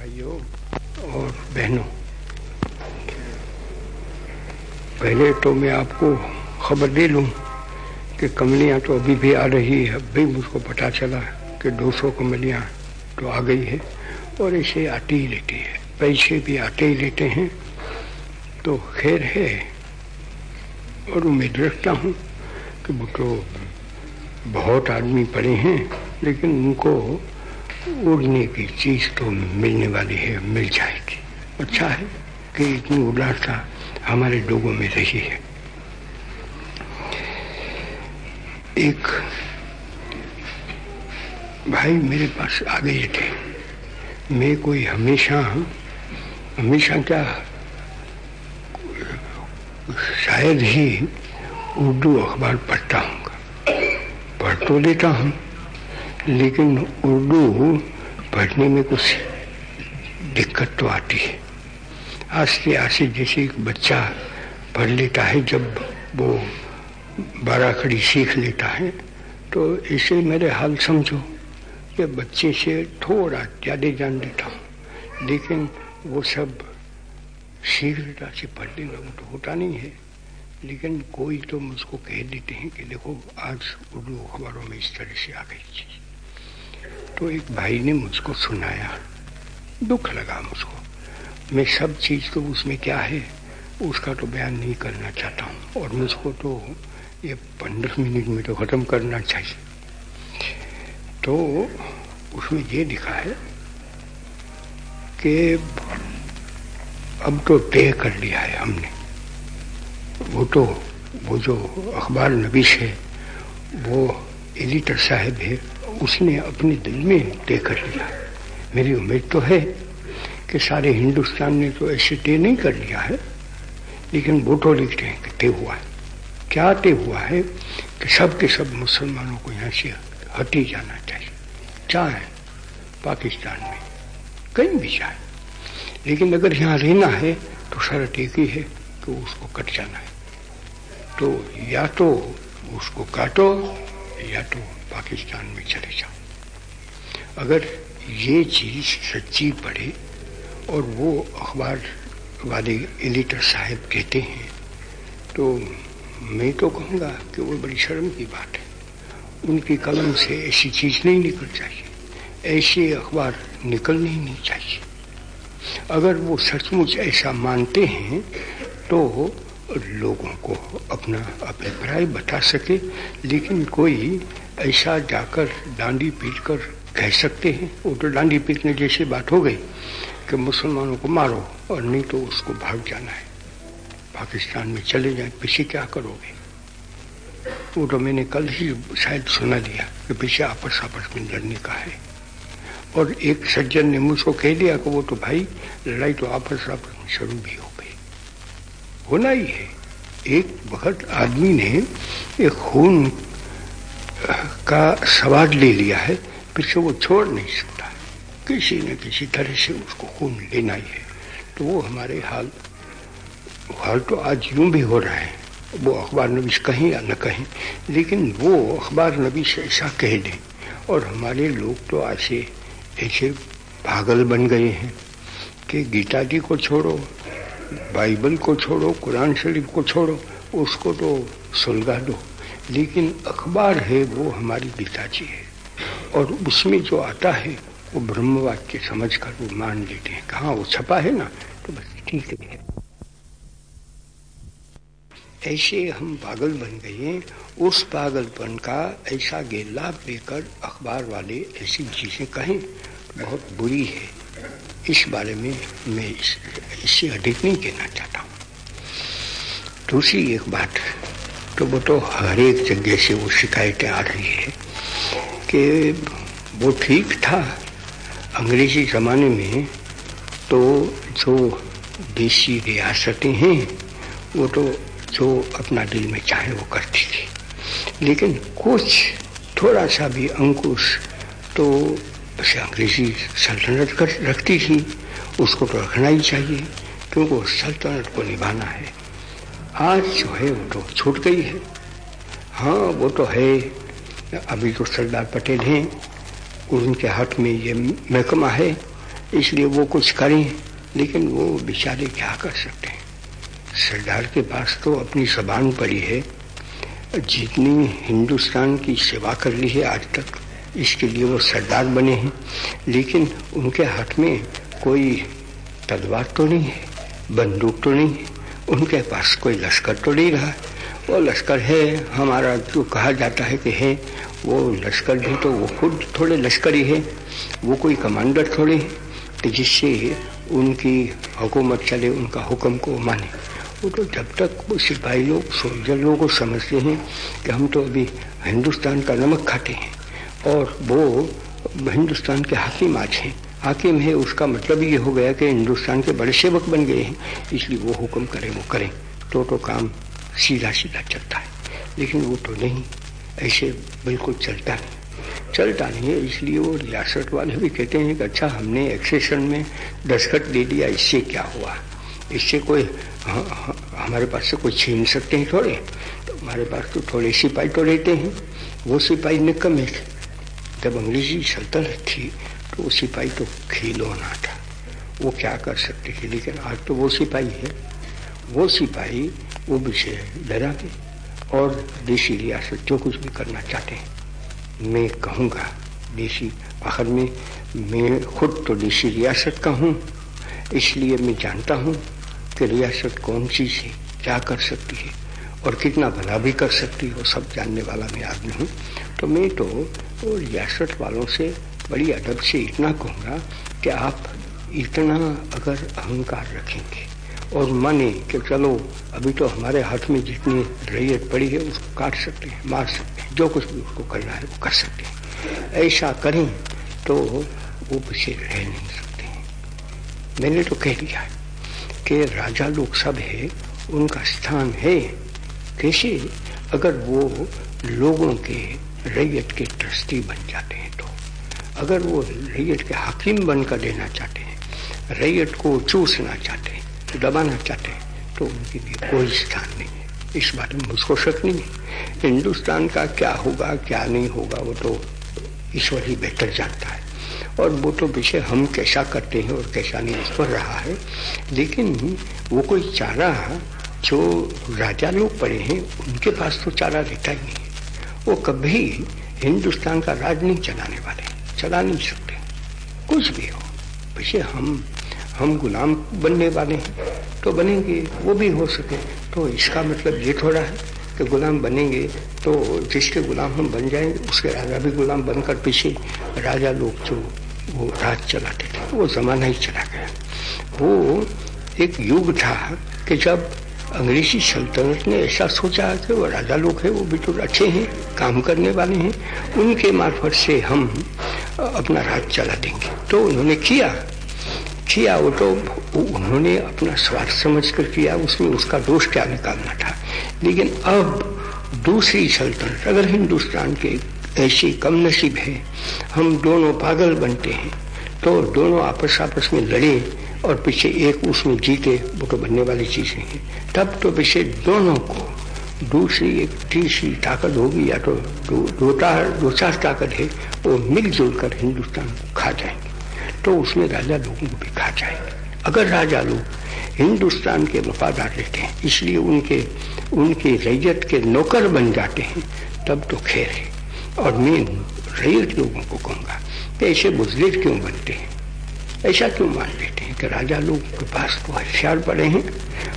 भाइयों और बहनों, पहले तो मैं आपको खबर दे लूँ कि कमलियाँ तो अभी भी आ रही है अभी मुझको पता चला कि 200 कमलियाँ तो आ गई है और ऐसे आती ही लेती है। पैसे भी आते ही लेते हैं। तो खैर है, और उम्मीद रखता हूँ कि वो तो बहुत आदमी पड़े हैं, लेकिन उनको उड़ने की चीज़ तो मिलने वाली है, मिल जाएगी। अच्छा है कि इतनी उदारता हमारे लोगों में रही है। एक भाई मेरे पास आ गए थे। मैं कोई हमेशा हमेशा क्या, शायद ही उर्दू अखबार पढ़ता हूँ। पढ़ तो लेता हूँ। लेकिन उर्दू पढ़ने में कुछ दिक्कत तो आती है। आस्ते आस्ते जैसे एक बच्चा पढ़ लेता है, जब वो बारह खड़ी सीख लेता है तो इसे मेरे हाल समझो कि बच्चे से थोड़ा ज़्यादा जान देता हूँ। लेकिन वो सब शीघ्रता से पढ़ लेना वो तो होता नहीं है। लेकिन कोई तो मुझको कह देते हैं कि देखो, आज उर्दू अखबारों में इस तरह से आ गई चीज़। तो एक भाई ने मुझको सुनाया। दुख लगा मुझको। मैं सब चीज़ तो उसमें क्या है, उसका तो बयान नहीं करना चाहता हूँ। और मुझको तो ये पंद्रह मिनट में तो खत्म करना चाहिए। तो उसमें ये लिखा है कि अब तो तय कर लिया है हमने। वो तो वो जो अखबार नबीश है, वो एडिटर साहब है उसने अपने दिल में तय कर लिया। मेरी उम्मीद तो है कि सारे हिंदुस्तान ने तो ऐसे तय नहीं कर लिया है, लेकिन वो तो लिखते हैं कि तय हुआ है। क्या तय हुआ है कि सब के सब मुसलमानों को यहाँ से हट जाना चाहिए। चाहे पाकिस्तान में, कहीं भी जाए। लेकिन अगर यहाँ रहना है तो शर्त एक ही है कि उसको कट जाना है। तो या तो उसको काटो या तो पाकिस्तान में चले जाओ। अगर ये चीज़ सच्ची पड़े और वो अखबार वाले एडिटर साहब कहते हैं तो मैं तो कहूँगा कि वो बड़ी शर्म की बात है। उनकी कलम से ऐसी चीज़ नहीं निकल चाहिए। ऐसे अखबार निकलने ही नहीं चाहिए। अगर वो सचमुच ऐसा मानते हैं तो लोगों को अपना अभिप्राय बता सके, लेकिन कोई ऐसा जाकर डांडी पीट कर कह सकते हैं। वो तो डांडी पीटने जैसी बात हो गई कि मुसलमानों को मारो और नहीं तो उसको भाग जाना है। पाकिस्तान में चले जाए, पीछे क्या करोगे? वो तो मैंने कल ही शायद सुना दिया कि पीछे आपस आपस में लड़ने का है। और एक सज्जन ने मुझको कह दिया कि वो तो भाई लड़ाई तो आपस आपस में शुरू भी हो। होना ही है। एक वक्त आदमी ने एक खून का सवाल ले लिया है, फिर से वो छोड़ नहीं सकता। किसी न किसी तरह से उसको खून लेना ही है। तो वो हमारे हाल हाल तो आज यूँ भी हो रहा है। वो अखबार नबीस कहें या न कहें, लेकिन वो अखबार नबीस ऐसा कह दें, और हमारे लोग तो ऐसे ऐसे पागल बन गए हैं कि गीता जी को छोड़ो बाइबल को छोड़ो, कुरान शरीफ को छोड़ो, उसको तो सुलगा दो। लेकिन अखबार है, वो हमारी गीता जी है। और उसमें जो आता है, वो ब्रह्मवाक्य समझ कर वो मान लेते हैं। कहाँ वो छपा है ना तो बस ठीक है। ऐसे हम पागल बन गए हैं। उस पागलपन का ऐसा गेला लेकर अखबार वाले ऐसी चीज़ें कहें, बहुत बुरी है। इस बारे में मैं इस, इससे अधिक नहीं कहना चाहता हूँ। दूसरी एक बात तो वो तो हर एक जगह से वो शिकायतें आ रही है कि वो ठीक था। अंग्रेज़ी जमाने में तो जो देशी रियासतें हैं वो तो जो अपना दिल में चाहे वो करती थी। लेकिन कुछ थोड़ा सा भी अंकुश तो वैसे अंग्रेज़ी सल्तनत कर रखती थी। उसको तो रखना ही चाहिए, क्योंकि वो सल्तनत को निभाना है। आज जो है, वो तो छूट गई है। हाँ वो तो है। अभी तो सरदार पटेल हैं। उनके हाथ में ये महकमा है। इसलिए वो कुछ करें, लेकिन वो बेचारे क्या कर सकते हैं? सरदार के पास तो अपनी जबान पड़ी है। जितनी हिंदुस्तान की सेवा कर ली है आज तक इसके लिए वो सरदार बने हैं। लेकिन उनके हाथ में कोई तलवार तो नहीं है, बंदूक तो नहीं है, उनके पास कोई लश्कर तो नहीं रहा। वो लश्कर है, हमारा जो कहा जाता है कि है, वो लश्कर भी तो वो खुद थोड़े लश्कर ही है, वो कोई कमांडर थोड़े हैं तो जिससे उनकी हुकूमत चले, उनका हुक्म को माने। वो तो जब तक वो सिपाही लोग, सोल्जर लोगों को समझते हैं कि हम तो अभी हिंदुस्तान का नमक खाते हैं। और वो हिंदुस्तान के हाकिम आज हैं। हाकिम है, उसका मतलब ये हो गया कि हिंदुस्तान के बड़े सेवक बन गए हैं, इसलिए वो हुक्म करें, वो करें। तो तो काम सीधा सीधा चलता है, लेकिन वो तो नहीं, ऐसे बिल्कुल चलता नहीं। चलता नहीं है, इसलिए वो रियासत वाले भी कहते हैं कि अच्छा हमने एक्सेशन में दस्खत दे दिया, इससे क्या हुआ? इससे कोई हमारे पास से कोई छीन सकते हैं थोड़े? तो हमारे पास तो थोड़े सिपाही तो रहते हैं, वो सिपाही निकम्मे थे। जब अंग्रेज़ी सल्तनत थी तो वो सिपाही तो खिलौना था। वो क्या कर सकते थे? लेकिन आज तो वो सिपाही है। वो सिपाही, वो विषय डरा के और देशी रियासत जो कुछ भी करना चाहते हैं। मैं कहूँगा, देशी आखिर में मैं खुद तो देशी रियासत का हूँ। इसलिए मैं जानता हूँ कि रियासत कौन चीज़ है, क्या कर सकती है और कितना भला भी कर सकती है, वो सब जानने वाला मैं आदमी हूँ। तो मैं तो रियासत वालों से बड़ी अदब से इतना कहूँगा कि आप इतना अगर अहंकार रखेंगे और माने कि चलो, अभी तो हमारे हाथ में जितनी रैयत पड़ी है, उसको काट सकते हैं, मार सकते हैं, जो कुछ भी उसको करना है, वो कर सकते हैं। ऐसा करें तो वो पीछे रह नहीं सकते मैंने तो कह दिया कि राजा लोग सब है, उनका स्थान है। कैसे? अगर वो लोगों के रैयत के ट्रस्टी बन जाते हैं तो। अगर वो रैयत के हकीम बनकर देना चाहते हैं, रैयत को चूसना चाहते हैं, दबाना चाहते हैं तो उनके लिए कोई स्थान नहीं है। इस बारे में मुझको शक नहीं है। हिंदुस्तान का क्या होगा, क्या नहीं होगा, वो तो ईश्वर ही बेहतर जानता है। और वो तो विषय हम कैसा करते हैं और कैसा नहीं, उस पर रहा है। लेकिन वो कोई चारा, जो राजा लोग पड़े हैं, उनके पास तो चारा रहता ही नहीं वो कभी हिंदुस्तान का राज नहीं चलाने वाले, चला नहीं सकते। कुछ भी हो। वैसे हम हम गुलाम बनने वाले हैं तो बनेंगे, वो भी हो सके। तो इसका मतलब ये थोड़ा है कि गुलाम बनेंगे तो जिसके गुलाम हम बन जाएँगे, उसके राजा भी गुलाम बनकर पीछे राजा लोग जो वो राज चलाते थे, वो जमाना ही चला गया। वो एक युग था कि जब अंग्रेज़ी सल्तनत ने ऐसा सोचा कि वो राजा लोग हैं, वो भी तो अच्छे हैं, काम करने वाले हैं। उनके मार्फत से हम अपना राज चला देंगे। तो उन्होंने किया। किया वो तो उन्होंने अपना स्वार्थ समझ कर किया, उसमें उसका दोष क्या निकालना था। लेकिन अब दूसरी सल्तनत, अगर हिंदुस्तान के ऐसी कम नसीब है, हम दोनों पागल बनते हैं तो दोनों आपस आपस में लड़े और पीछे एक उसमें जीते वो तो बनने वाली चीज़ नहीं है। तब तो पीछे दोनों को दूसरी एक तीसरी ताकत होगी या तो दो, दो, दो चार ताकत है वो मिलजुल कर हिंदुस्तान को खा जाएँगे। तो उसमें राजा लोगों को भी खा जाएँगे। अगर राजा लोग हिंदुस्तान के वफादार रहते हैं इसलिए उनके उनकी रैयत के नौकर बन जाते हैं तब तो खैर है। और मैं रैयत लोगों को कहूँगा कि ऐसे बुजदिल क्यों बनते हैं? ऐसा क्यों मान लेते हैं कि राजा लोग के पास तो हथियार पड़े हैं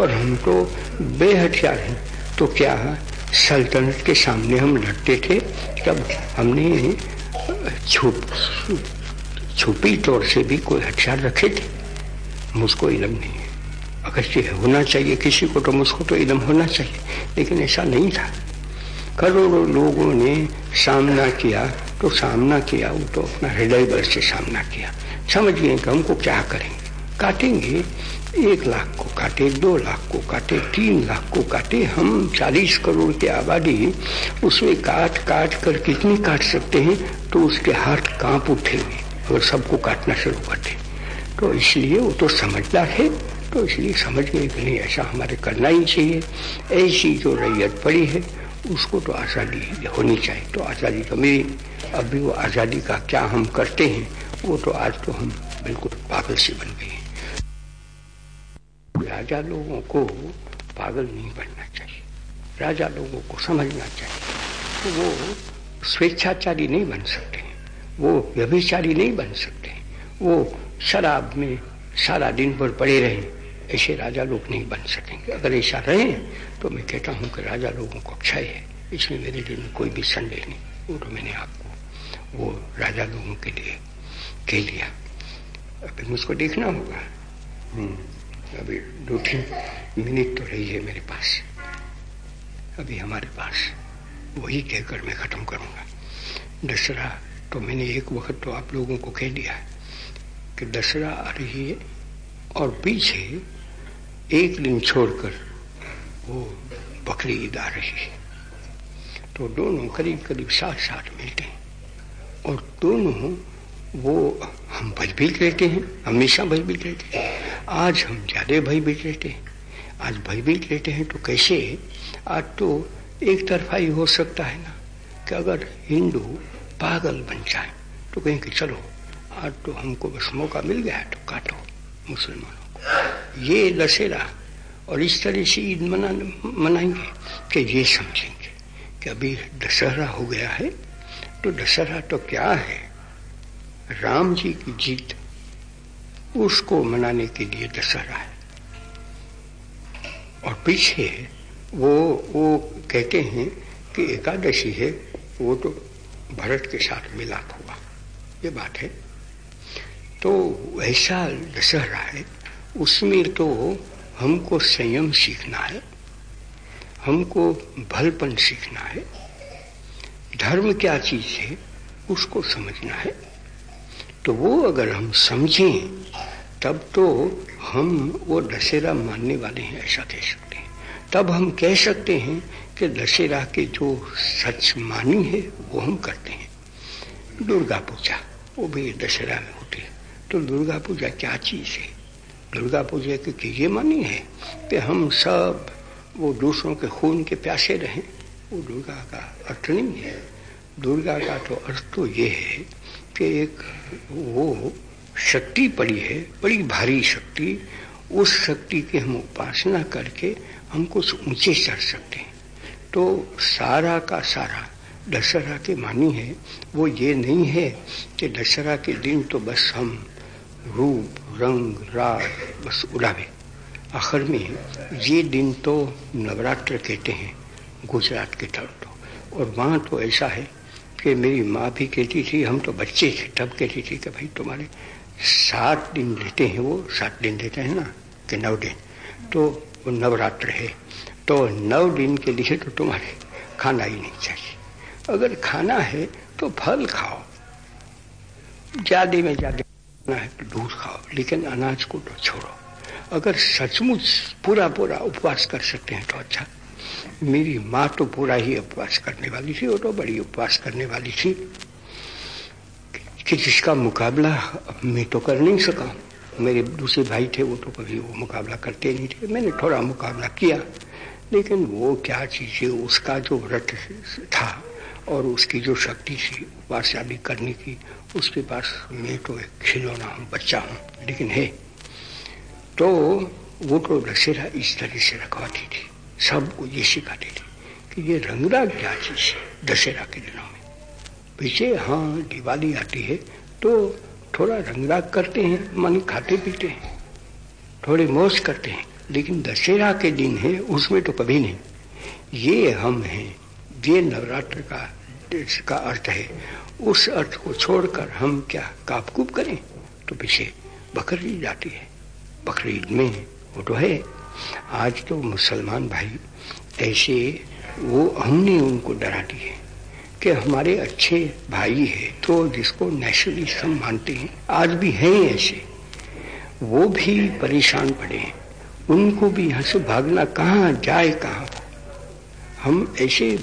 और हम तो बेहथियार हैं? तो क्या सल्तनत के सामने हम लड़ते थे तब हमने छुप, छुपी तौर से भी कोई हथियार रखे थे? मुझको इलम नहीं है। अगर ये होना चाहिए किसी को तो मुझको तो इलम होना चाहिए। लेकिन ऐसा नहीं था। करोड़ों लोगों ने सामना किया तो सामना किया, वो तो अपना हृदय बल से सामना किया। समझ गए कि हमको क्या करेंगे? काटेंगे एक लाख को काटे, दो लाख को काटे, तीन लाख को काटे, हम चालीस करोड़ की आबादी उसमें काट काट कर कितनी काट सकते हैं तो उसके हाथ काँप उठेंगे, और सबको काटना शुरू कर दे तो इसलिए वो तो समझदार है तो इसलिए समझ गए कि नहीं, ऐसा हमारे करना ही चाहिए। ऐसी जो रैयत पड़ी है, उसको तो आज़ादी होनी चाहिए। तो आज़ादी तो मेरी अभी वो आज़ादी का क्या हम करते हैं वो तो आज तो हम बिल्कुल पागल सी बन गई राजा लोगों को पागल नहीं बनना चाहिए। राजा लोगों को समझना चाहिए तो वो स्वेच्छाचारी नहीं बन सकते वो व्यभिचारी नहीं बन सकते वो शराब में सारा दिन भर पड़े रहे, ऐसे राजा लोग नहीं बन सकेंगे। अगर ऐसा रहे तो मैं कहता हूँ कि राजा लोगों को क्षय है। इसमें मेरे में कोई भी संदेह नहीं। वो तो मैंने आपको, वो राजा लोगों के लिए कह दिया अभी मुझको देखना होगा। हम्म, अभी दो तीन मिनट तो रही है मेरे पास। अभी हमारे पास। वही कहकर मैं खत्म करूँगा। दसरा तो मैंने एक वक्त तो आप लोगों को कह दिया कि दसरा आ रही है और पीछे एक दिन छोड़कर वो बकरी ईद आ रही है। तो दोनों करीब करीब साथ साथ मिलते हैं और दोनों वो हम भयभीत रहते हैं, हमेशा भयभीत रहते हैं। आज हम ज़्यादा भयभीत रहते हैं। आज भयभीत रहते हैं तो कैसे? आज तो एक तरफा ही हो सकता है ना कि अगर हिंदू पागल बन जाए तो कहें कि चलो, आज तो हमको बस मौका मिल गया तो काटो मुसलमानों को। ये दशहरा और इस तरह से ईद मना मनाएँगे कि ये समझेंगे कि अभी दशहरा हो गया है तो दशहरा तो क्या है? राम जी की जीत उसको मनाने के लिए दशहरा है। और पीछे वो वो कहते हैं कि एकादशी है, वो तो भरत के साथ मिलाप हुआ। ये बात है। तो ऐसा दशहरा है, उसमें तो हमको संयम सीखना है, हमको भलपन सीखना है, धर्म क्या चीज़ है, उसको समझना है। तो वो अगर हम समझें, तब तो हम वो दशहरा मानने वाले हैं, ऐसा कह सकते हैं। तब हम कह सकते हैं कि दशहरा के जो सच मानी है, वो हम करते हैं। दुर्गा पूजा, वो भी दशहरा में होती है। तो दुर्गा पूजा क्या चीज़ है? दुर्गा पूजा की ये मानी है कि हम सब वो दूसरों के खून के प्यासे रहें, वो दुर्गा का अर्थ नहीं है। दुर्गा का तो अर्थ तो ये है कि एक वो शक्ति पड़ी है, बड़ी भारी शक्ति, उस शक्ति की हम उपासना करके हम कुछ ऊँचे चढ़ सकते हैं। तो सारा का सारा दशहरा के मानी है, वो ये नहीं है कि दशहरा के दिन तो बस हम रूप, रंग, राग बस उड़ावे। आखिर में ये दिन तो नवरात्र कहते हैं, गुजरात के तरफ़ तो। और वहाँ तो ऐसा है कि मेरी माँ भी कहती थी, हम तो बच्चे थे। तब कहती थी कि भाई तुम्हारे सात दिन देते हैं वो, सात दिन देते हैं ना, कि नौ दिन। तो वो नवरात्र है। तो नौ दिन के लिए तो तुम्हारे खाना ही नहीं चाहिए। अगर खाना है तो फल खाओ। ज़्यादा में ज़्यादा खाना है तो दूध खाओ, लेकिन अनाज को तो छोड़ो। अगर सचमुच पूरा पूरा उपवास कर सकते हैं तो अच्छा। मेरी माँ तो पूरा ही उपवास करने वाली थी वो तो बड़ी उपवास करने वाली थी कि जिसका मुकाबला मैं तो कर नहीं सका। मेरे दूसरे भाई थे, वो तो कभी वो मुकाबला करते नहीं थे। मैंने थोड़ा मुकाबला किया, लेकिन वो क्या चीज़, उसका जो व्रत था और उसकी जो शक्ति थी, उपवास आदि करने की उसके पास मैं तो एक खिलौना हूँ बच्चा हूँ। लेकिन है तो वो तो दशहरा इस तरह से रखवाती थी। सबको ये सिखाती थी कि ये रंगरा क्या चीज़ है दशहरा के दिनों में? पीछे हाँ दिवाली आती है तो थोड़ा रंगराग करते हैं, मन खाते पीते हैं, थोड़े मौज करते हैं, लेकिन दशहरा के दिन है, उसमें तो कभी नहीं। ये हम हैं, ये नवरात्र का का अर्थ है। उस अर्थ को छोड़कर हम क्या कापकूप करें? तो पीछे बकरी जाती है बकरीद में वो तो है आज तो मुसलमान भाई, ऐसे वो हमने उनको डरा दिए कि हमारे अच्छे भाई है तो जिसको नेशनलिस्ट हम मानते हैं, आज भी हैं ऐसे। वो भी परेशान पड़े हैं। उनको भी यहाँ से भागना कहाँ जाए, कहाँ? हम ऐसे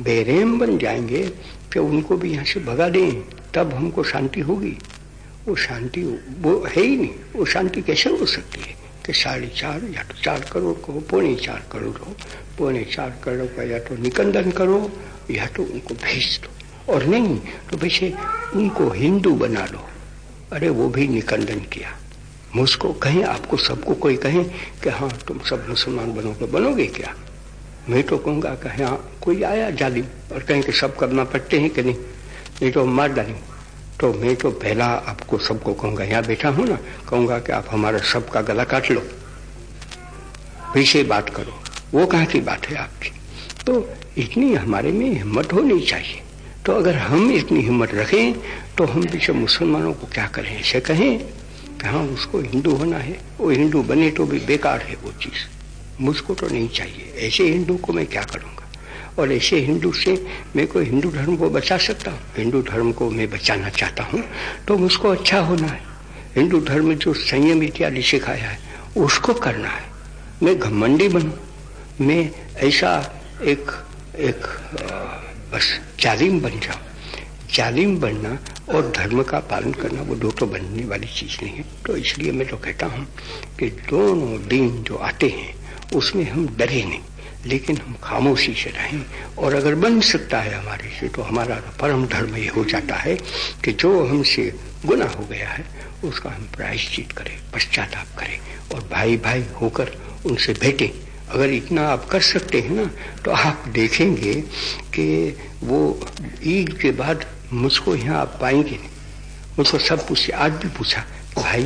बेरहम बन जाएँगे कि उनको भी यहाँ से भगा दें, तब हमको शांति होगी। वो शांति, वो है ही नहीं। वो शांति कैसे हो सकती है? कि साढ़े चार या तो चार करोड़ को पौने चार करोड़ हो पौने चार करोड़ का या तो निकंदन करो या तो उनको भेज दो और नहीं तो वैसे उनको हिंदू बना लो अरे वो भी निकंदन किया मुझको कहें आपको सबको कोई कहे कि हाँ तुम सब मुसलमान बनोगे बनोगे क्या मैं तो कहूँगा कि हाँ कोई आया जालिम और कहें कि सब करना पड़ते हैं कि नहीं नहीं तो मार डालें तो मैं तो पहला आपको सबको कहूँगा, यहाँ बैठा हूँ ना, कहूँगा कि आप हमारा सबका गला काट लो। पीछे बात करो। वो कहाँ की बात है आपकी। तो इतनी हमारे में हिम्मत होनी चाहिए। तो अगर हम इतनी हिम्मत रखें तो हम पीछे मुसलमानों को क्या करें? ऐसे कहें कि हाँ उसको हिंदू होना है। वो हिंदू बने तो भी बेकार है वो चीज़। मुझको तो नहीं चाहिए। ऐसे हिंदू को मैं क्या करूँगा और ऐसे हिंदू से मैं कोई हिंदू धर्म को बचा सकता हूँ? हिंदू धर्म को मैं बचाना चाहता हूँ तो मुझको अच्छा होना है। हिंदू धर्म जो संयम इत्यादि सिखाया है, उसको करना है। मैं घमंडी बनू? मैं ऐसा एक एक बस जालिम बन जाऊँ? जालिम बनना और धर्म का पालन करना वो दो तो बनने वाली चीज़ नहीं है। तो इसलिए मैं तो कहता हूँ कि दोनों दिन जो आते हैं, उसमें हम डरे नहीं। लेकिन हम खामोशी से रहें। और अगर बन सकता है हमारे से तो हमारा परम धर्म ये हो जाता है कि जो हमसे गुना हो गया है, उसका हम प्रायश्चित करें, पश्चाताप करें और भाई भाई होकर उनसे भेटें। अगर इतना आप कर सकते हैं ना तो आप देखेंगे कि वो ईद के बाद मुझको यहाँ आप पाएँगे मुझको सब पूछे, आज भी पूछा, भाई,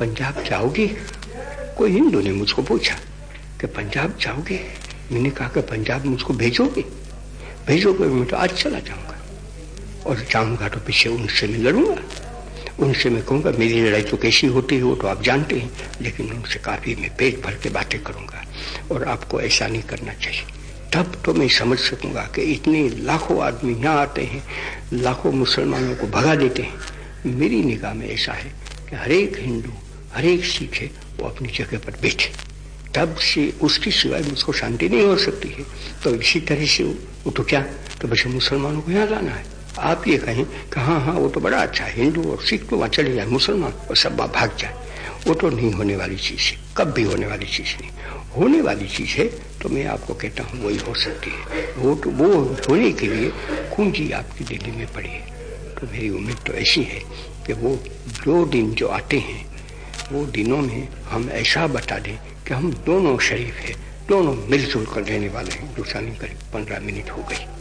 पंजाब जाओगे? कोई हिंदू ने मुझको पूछा कि, पंजाब जाओगे? मैंने कहा कि पंजाब मुझको भेजोगे? भेजोगे मैं तो आज चला जाऊँगा। और जाऊँगा तो पीछे उनसे मैं लड़ूँगा। उनसे मैं कहूँगा, मेरी लड़ाई तो कैसी होती है, वो तो आप जानते हैं, लेकिन उनसे काफ़ी मैं पेट भर के बातें करूँगा। और आपको ऐसा नहीं करना चाहिए। तब तो मैं समझ सकूँगा कि इतने लाखों आदमी यहाँ आते हैं, लाखों मुसलमानों को भगा देते हैं। मेरी निगाह में ऐसा है कि हरेक हिंदू हरेक सिख है, वो अपनी जगह पर बैठे। तब से उसकी सिवाय मुझको शांति नहीं हो सकती है। तो इसी तरह से वो तो क्या? तो बच्चे मुसलमानों को यहाँ लाना है। आप ये कहें कि हाँ हाँ वो तो बड़ा अच्छा हिंदू और सिख तो वहाँ चले जाए, मुसलमान और सब भाग जाए। वो तो नहीं होने वाली चीज़ है कब भी होने वाली चीज़ नहीं। होने वाली चीज़ है तो मैं आपको कहता हूँ, वही हो सकती है। वो तो वो होने के लिए कुंजी आपकी दिल्ली में पड़ी है। तो मेरी उम्मीद तो ऐसी है कि वो दो दिन जो आते हैं वो दिनों में हम ऐसा बता दें कि हम दोनों शरीफ हैं, दोनों मिलजुल कर रहने वाले हैं। दूसरा नहीं, करीब पंद्रह मिनट हो गई